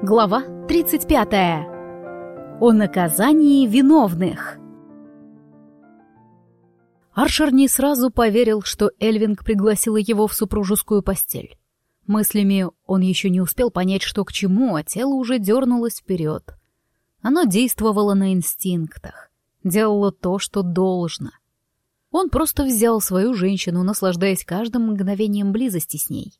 Глава 35. О наказании виновных. Аршер не сразу поверил, что Эльвинг пригласила его в супружескую постель. Мыслями он еще не успел понять, что к чему, а тело уже дернулось вперед. Оно действовало на инстинктах, делало то, что должно. Он просто взял свою женщину, наслаждаясь каждым мгновением близости с ней.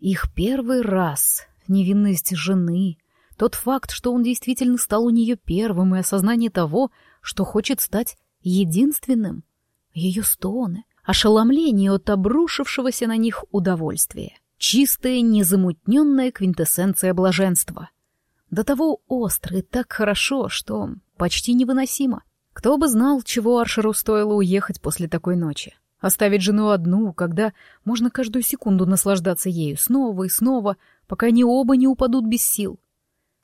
Их первый раз невинность жены, тот факт, что он действительно стал у нее первым, и осознание того, что хочет стать единственным, ее стоны, ошеломление от обрушившегося на них удовольствия, чистая, незамутненная квинтэссенция блаженства. До того остро и так хорошо, что почти невыносимо. Кто бы знал, чего Аршеру стоило уехать после такой ночи. Оставить жену одну, когда можно каждую секунду наслаждаться ею снова и снова, пока они оба не упадут без сил.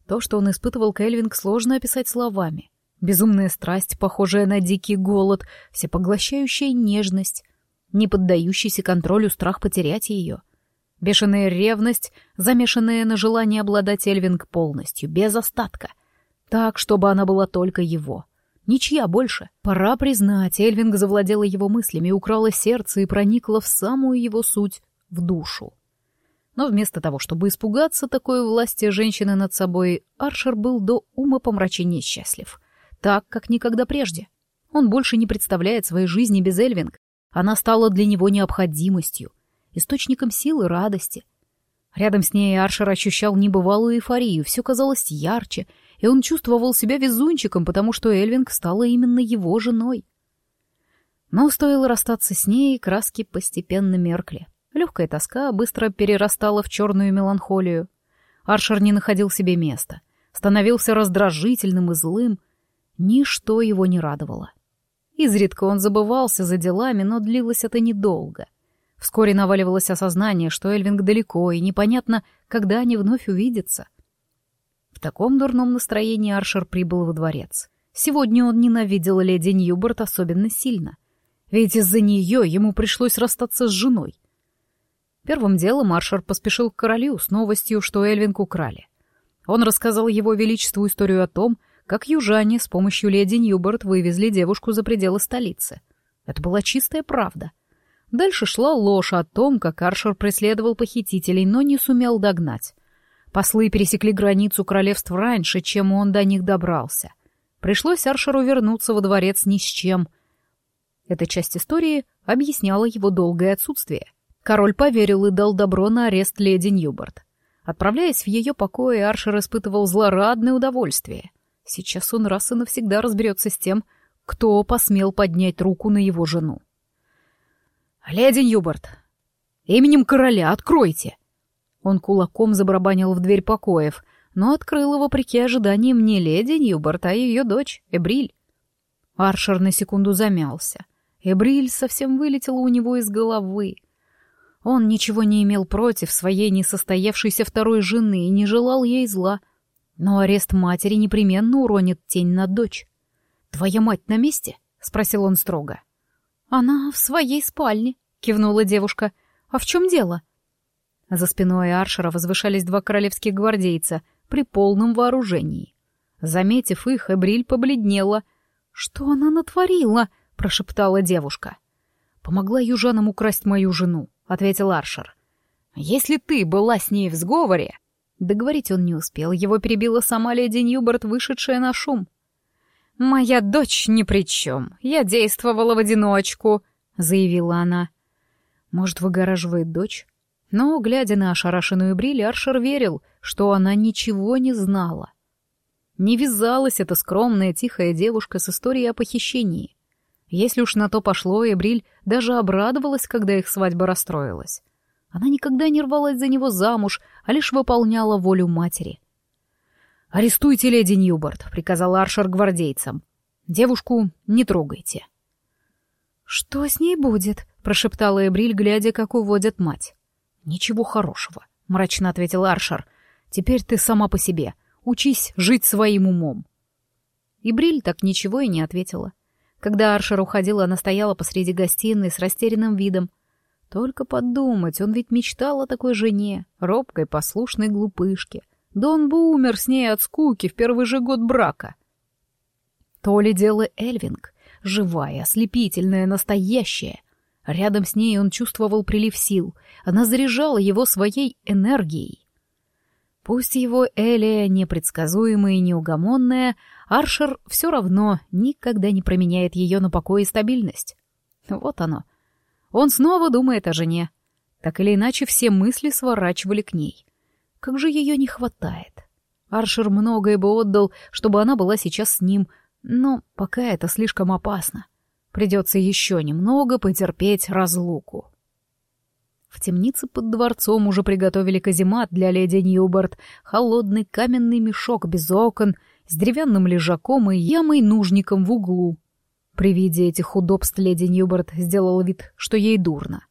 То, что он испытывал Кельвинг, сложно описать словами. Безумная страсть, похожая на дикий голод, всепоглощающая нежность, не поддающийся контролю страх потерять ее. Бешеная ревность, замешанная на желании обладать Эльвинг полностью, без остатка. Так, чтобы она была только его. Ничья больше. Пора признать, Эльвинг завладела его мыслями, украла сердце и проникла в самую его суть, в душу. Но вместо того, чтобы испугаться такой власти женщины над собой, Аршер был до ума помрачения счастлив. Так, как никогда прежде. Он больше не представляет своей жизни без Эльвинг. Она стала для него необходимостью, источником силы, радости. Рядом с ней Аршер ощущал небывалую эйфорию, все казалось ярче, и он чувствовал себя везунчиком, потому что Эльвинг стала именно его женой. Но стоило расстаться с ней, краски постепенно меркли. Легкая тоска быстро перерастала в черную меланхолию. Аршер не находил себе места, становился раздражительным и злым. Ничто его не радовало. Изредка он забывался за делами, но длилось это недолго. Вскоре наваливалось осознание, что Эльвинг далеко, и непонятно, когда они вновь увидятся. В таком дурном настроении Аршер прибыл во дворец. Сегодня он ненавидел леди Ньюборт особенно сильно. Ведь из-за нее ему пришлось расстаться с женой. Первым делом Маршер поспешил к королю с новостью, что Эльвинг украли. Он рассказал его величеству историю о том, как южане с помощью леди Ньюборт вывезли девушку за пределы столицы. Это была чистая правда. Дальше шла ложь о том, как Аршер преследовал похитителей, но не сумел догнать. Послы пересекли границу королевств раньше, чем он до них добрался. Пришлось Аршеру вернуться во дворец ни с чем. Эта часть истории объясняла его долгое отсутствие — Король поверил и дал добро на арест леди Ньюборд. Отправляясь в ее покои, Аршер испытывал злорадное удовольствие. Сейчас он раз и навсегда разберется с тем, кто посмел поднять руку на его жену. «Леди Ньюборд, именем короля откройте!» Он кулаком забарабанил в дверь покоев, но открыла, вопреки ожиданиям, не леди Ньюборд, а ее дочь, Эбриль. Аршер на секунду замялся. Эбриль совсем вылетела у него из головы — он ничего не имел против своей несостоявшейся второй жены и не желал ей зла. Но арест матери непременно уронит тень на дочь. «Твоя мать на месте?» — спросил он строго. «Она в своей спальне», — кивнула девушка. «А в чем дело?» За спиной Аршера возвышались два королевских гвардейца при полном вооружении. Заметив их, Эбриль побледнела. «Что она натворила?» — прошептала девушка. «Помогла южанам украсть мою жену ответил Аршер. «Если ты была с ней в сговоре...» Договорить он не успел, его перебила сама леди Ньюборд, вышедшая на шум. «Моя дочь ни при чем, я действовала в одиночку», — заявила она. «Может, выгораживает дочь?» Но, глядя на ошарашенную Бриль, Аршер верил, что она ничего не знала. Не вязалась эта скромная, тихая девушка с историей о похищении. Если уж на то пошло, Эбриль даже обрадовалась, когда их свадьба расстроилась. Она никогда не рвалась за него замуж, а лишь выполняла волю матери. «Арестуйте леди Ньюборд», — приказал Аршер гвардейцам. «Девушку не трогайте». «Что с ней будет?» — прошептала Эбриль, глядя, как уводят мать. «Ничего хорошего», — мрачно ответил Аршер. «Теперь ты сама по себе. Учись жить своим умом». Эбриль так ничего и не ответила. Когда Аршер уходил, она стояла посреди гостиной с растерянным видом. Только подумать, он ведь мечтал о такой жене, робкой, послушной глупышке, Да он бы умер с ней от скуки в первый же год брака. То ли дело Эльвинг, живая, ослепительная, настоящая. Рядом с ней он чувствовал прилив сил. Она заряжала его своей энергией. Пусть его Элия непредсказуемая и неугомонная, Аршер все равно никогда не променяет ее на покой и стабильность. Вот оно. Он снова думает о жене. Так или иначе, все мысли сворачивали к ней. Как же ее не хватает. Аршер многое бы отдал, чтобы она была сейчас с ним, но пока это слишком опасно. Придется еще немного потерпеть разлуку. В темнице под дворцом уже приготовили каземат для леди Ньюборд, холодный каменный мешок без окон, с деревянным лежаком и ямой-нужником в углу. При виде этих удобств леди Ньюборд сделала вид, что ей дурно.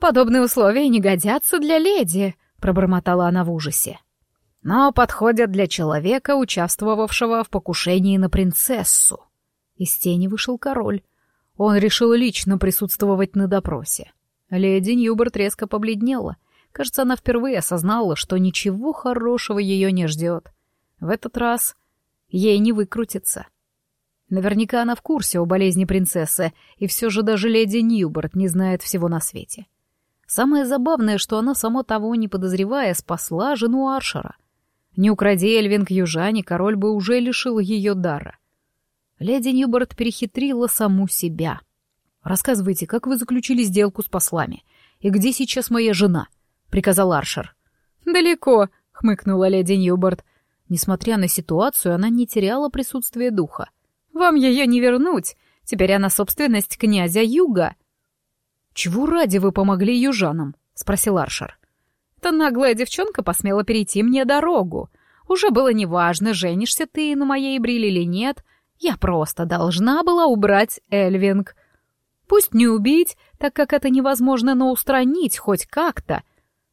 «Подобные условия не годятся для леди», — пробормотала она в ужасе. «Но подходят для человека, участвовавшего в покушении на принцессу». Из тени вышел король. Он решил лично присутствовать на допросе. Леди Ньюберт резко побледнела. Кажется, она впервые осознала, что ничего хорошего ее не ждет. В этот раз ей не выкрутиться. Наверняка она в курсе о болезни принцессы, и все же даже леди Ньюберт не знает всего на свете. Самое забавное, что она, само того не подозревая, спасла жену Аршера. Не укради Эльвинг южане, король бы уже лишил ее дара. Леди Ньюберт перехитрила саму себя. «Рассказывайте, как вы заключили сделку с послами? И где сейчас моя жена?» — приказал Аршер. «Далеко», — хмыкнула леди Ньюберт. Несмотря на ситуацию, она не теряла присутствие духа. Вам ее не вернуть. Теперь она собственность князя Юга. Чего ради вы помогли южанам? спросил Аршер. Та наглая девчонка посмела перейти мне дорогу. Уже было неважно, женишься ты на моей Бриле или нет. Я просто должна была убрать Эльвинг. Пусть не убить, так как это невозможно, но устранить хоть как-то.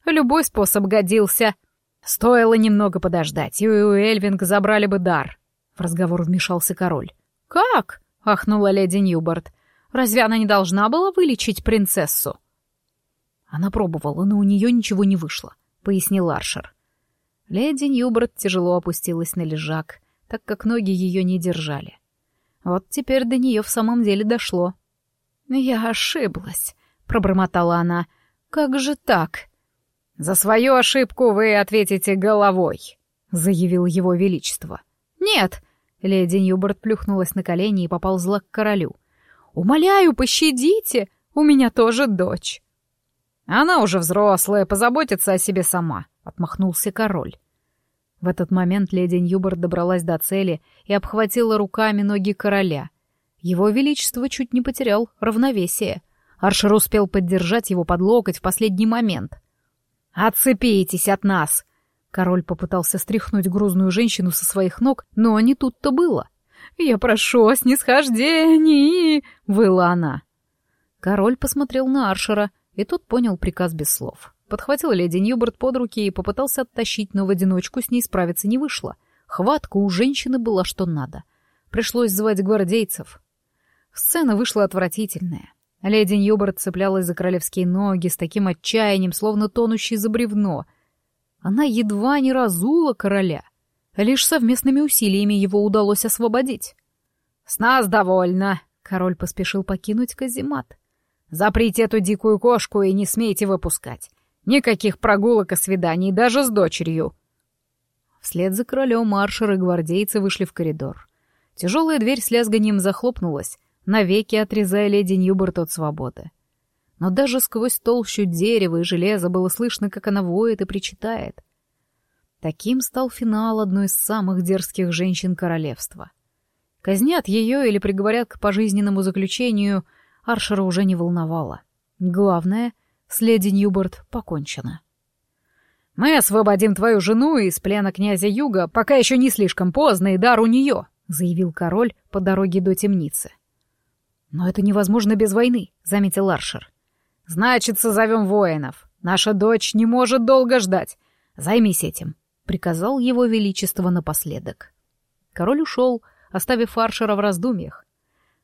Любой способ годился. Стоило немного подождать, и у Эльвинг забрали бы дар. В разговор вмешался король. «Как?» — ахнула леди Ньюборд. «Разве она не должна была вылечить принцессу?» Она пробовала, но у нее ничего не вышло, — пояснил Аршер. Леди Ньюборд тяжело опустилась на лежак, так как ноги ее не держали. Вот теперь до нее в самом деле дошло. «Я ошиблась», — пробормотала она. «Как же так?» «За свою ошибку вы ответите головой», — заявил его величество. «Нет», Леди Ньюборд плюхнулась на колени и поползла к королю. «Умоляю, пощадите! У меня тоже дочь!» «Она уже взрослая, позаботится о себе сама», — отмахнулся король. В этот момент леди Ньюборд добралась до цели и обхватила руками ноги короля. Его величество чуть не потерял равновесие. Аршер успел поддержать его под локоть в последний момент. «Отцепитесь от нас!» Король попытался стряхнуть грузную женщину со своих ног, но не тут-то было. «Я прошу о снисхождении!» — выла она. Король посмотрел на Аршера, и тот понял приказ без слов. Подхватил леди Ньюберт под руки и попытался оттащить, но в одиночку с ней справиться не вышло. Хватка у женщины была что надо. Пришлось звать гвардейцев. Сцена вышла отвратительная. Леди Ньюберт цеплялась за королевские ноги с таким отчаянием, словно тонущий за бревно — она едва не разула короля. Лишь совместными усилиями его удалось освободить. «С нас довольно!» — король поспешил покинуть каземат. «Заприте эту дикую кошку и не смейте выпускать. Никаких прогулок и свиданий даже с дочерью!» Вслед за королем маршеры гвардейцы вышли в коридор. Тяжелая дверь с лязганием захлопнулась, навеки отрезая леди Ньюберт от свободы но даже сквозь толщу дерева и железа было слышно, как она воет и причитает. Таким стал финал одной из самых дерзких женщин королевства. Казнят ее или приговорят к пожизненному заключению, Аршера уже не волновало. Главное, с леди Ньюборд покончено. «Мы освободим твою жену из плена князя Юга, пока еще не слишком поздно, и дар у нее», — заявил король по дороге до темницы. «Но это невозможно без войны», — заметил Аршер. «Значит, созовем воинов. Наша дочь не может долго ждать. Займись этим», — приказал его величество напоследок. Король ушел, оставив Аршера в раздумьях.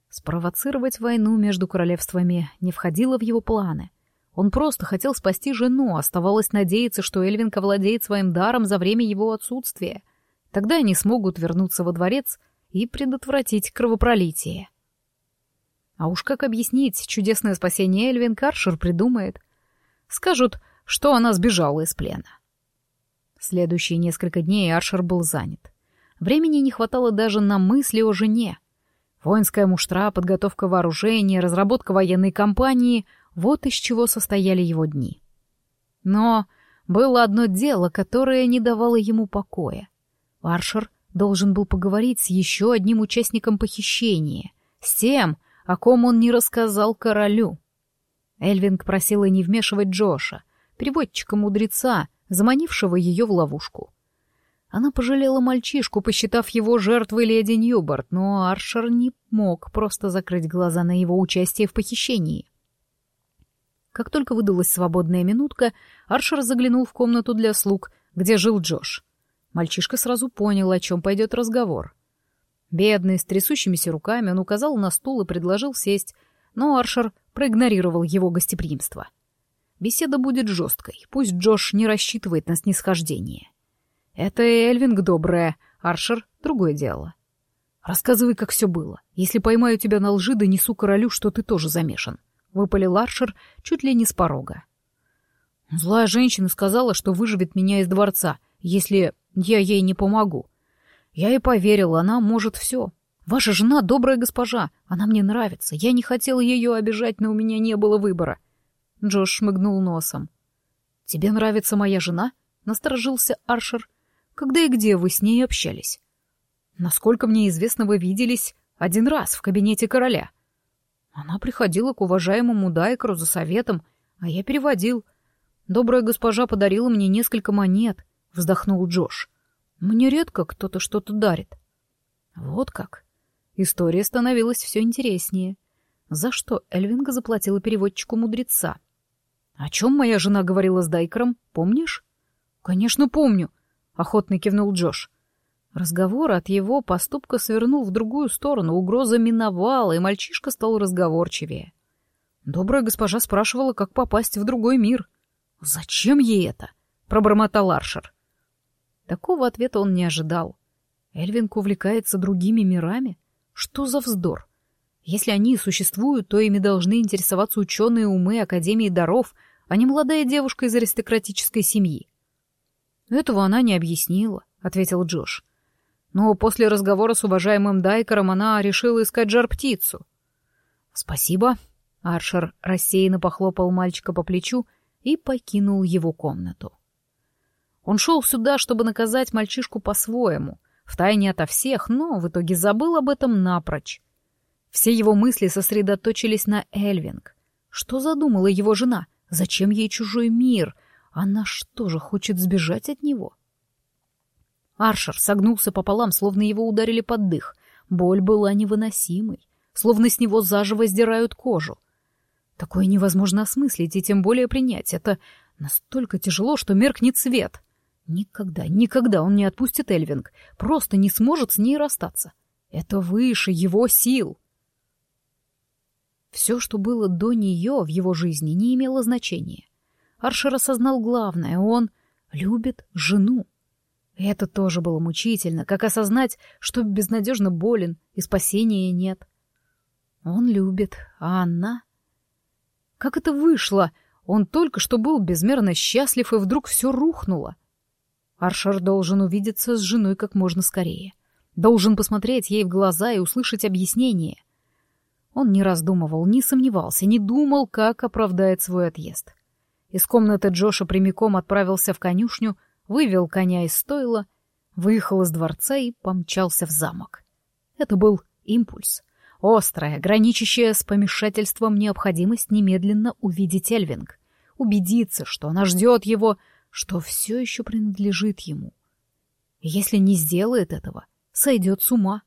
Спровоцировать войну между королевствами не входило в его планы. Он просто хотел спасти жену, оставалось надеяться, что Эльвинг овладеет своим даром за время его отсутствия. Тогда они смогут вернуться во дворец и предотвратить кровопролитие. А уж как объяснить чудесное спасение Эльвин Каршер придумает. Скажут, что она сбежала из плена. Следующие несколько дней Аршер был занят. Времени не хватало даже на мысли о жене. Воинская муштра, подготовка вооружения, разработка военной кампании — вот из чего состояли его дни. Но было одно дело, которое не давало ему покоя. Аршер должен был поговорить с еще одним участником похищения, с тем, о ком он не рассказал королю. Эльвинг просила не вмешивать Джоша, переводчика-мудреца, заманившего ее в ловушку. Она пожалела мальчишку, посчитав его жертвой леди Ньюборд, но Аршер не мог просто закрыть глаза на его участие в похищении. Как только выдалась свободная минутка, Аршер заглянул в комнату для слуг, где жил Джош. Мальчишка сразу понял, о чем пойдет разговор. Бедный, с трясущимися руками, он указал на стул и предложил сесть, но Аршер проигнорировал его гостеприимство. Беседа будет жесткой, пусть Джош не рассчитывает на снисхождение. Это Эльвинг добрая, Аршер — другое дело. Рассказывай, как все было. Если поймаю тебя на лжи, донесу королю, что ты тоже замешан. — выпалил Аршер чуть ли не с порога. «Злая женщина сказала, что выживет меня из дворца, если я ей не помогу. Я и поверил, она может все. Ваша жена добрая госпожа, она мне нравится. Я не хотел ее обижать, но у меня не было выбора». Джош шмыгнул носом. «Тебе нравится моя жена?» — насторожился Аршер. «Когда и где вы с ней общались?» «Насколько мне известно, вы виделись один раз в кабинете короля». Она приходила к уважаемому Дайкеру за советом, а я переводил. Добрая госпожа подарила мне несколько монет, вздохнул Джош. Мне редко кто-то что-то дарит. Вот как. История становилась все интереснее. За что Эльвинга заплатила переводчику мудреца? О чем моя жена говорила с Дайкером, помнишь? Конечно, помню, охотно кивнул Джош. Разговор от его поступка свернул в другую сторону, угроза миновала, и мальчишка стал разговорчивее. Добрая госпожа спрашивала, как попасть в другой мир. «Зачем ей это?» — пробормотал Аршер. Такого ответа он не ожидал. Эльвинг увлекается другими мирами? Что за вздор? Если они существуют, то ими должны интересоваться ученые умы Академии даров, а не молодая девушка из аристократической семьи. «Этого она не объяснила», — ответил Джош. Но после разговора с уважаемым Дайкером она решила искать жар-птицу. «Спасибо». Аршер рассеянно похлопал мальчика по плечу и покинул его комнату. Он шел сюда, чтобы наказать мальчишку по-своему, втайне ото всех, но в итоге забыл об этом напрочь. Все его мысли сосредоточились на Эльвинг. Что задумала его жена? Зачем ей чужой мир? Она что же, хочет сбежать от него? Аршер согнулся пополам, словно его ударили под дых. Боль была невыносимой, словно с него заживо сдирают кожу. Такое невозможно осмыслить и тем более принять. Это настолько тяжело, что меркнет свет. Никогда, никогда он не отпустит Эльвинг, просто не сможет с ней расстаться. Это выше его сил. Все, что было до нее в его жизни, не имело значения. Аршер осознал главное — он любит жену. Это тоже было мучительно, как осознать, что безнадежно болен и спасения нет. Он любит, а она... Как это вышло? Он только что был безмерно счастлив, и вдруг все рухнуло. Аршер должен увидеться с женой как можно скорее. Должен посмотреть ей в глаза и услышать объяснение. Он не раздумывал, не сомневался, не думал, как оправдает свой отъезд. Из комнаты Джоша прямиком отправился в конюшню, вывел коня из стойла, выехал из дворца и помчался в замок. Это был импульс. Острая, граничащая с помешательством необходимость немедленно увидеть Эльвинг, убедиться, что она ждет его, что все еще принадлежит ему. Если не сделает этого, сойдет с ума.